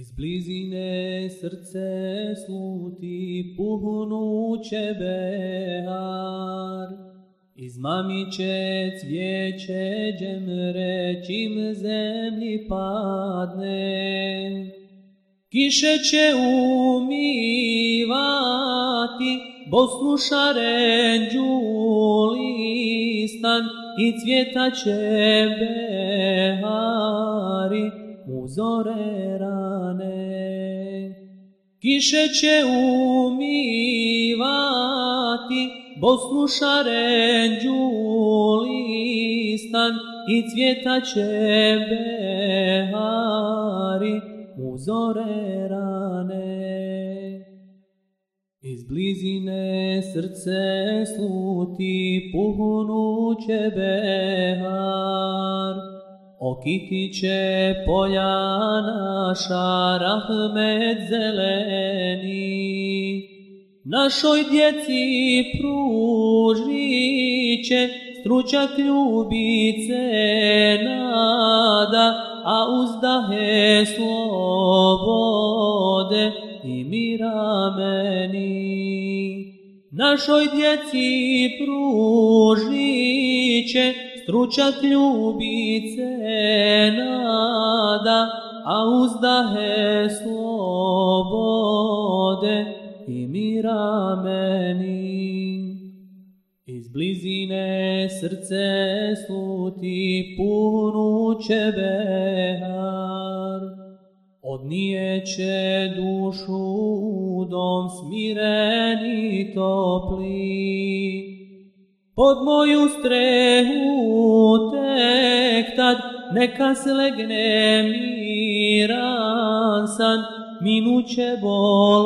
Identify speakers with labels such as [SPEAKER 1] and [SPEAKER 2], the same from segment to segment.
[SPEAKER 1] Iz blizine srce sluti puhnuće behar. Iz mamiće cvijeće džemre čim zemlji padne. Kiše će umivati Bosnu šarenđu listan i cvjeta će behari u zore rane. Kiše će umivati Bosnu šarenđu listan i cvjeta će behari u zore rane. Iz blizine srce sluti puhnuće behar, okitiće polja naša rahmet zeleni. Našoj djeci pružiće stručak ljubice nada, a uzdahe slobode i mira meni. Našoj djeci pružiće stručak ljubice nada, a uzdahe slobode i mira meni. Iz blizine srce sluti punuće behar, odnijeće dušu dom smireni topli. Pod moju strehu tek tad neka slegne miran san, minuće bol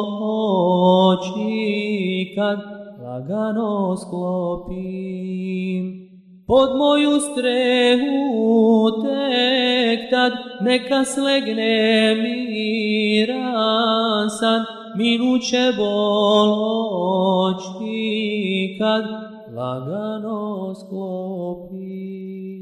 [SPEAKER 1] oči kad lagano sklopim. Pod moju strehu tek tad neka slegne miran san, minuće bol oči kad lagano sklopim.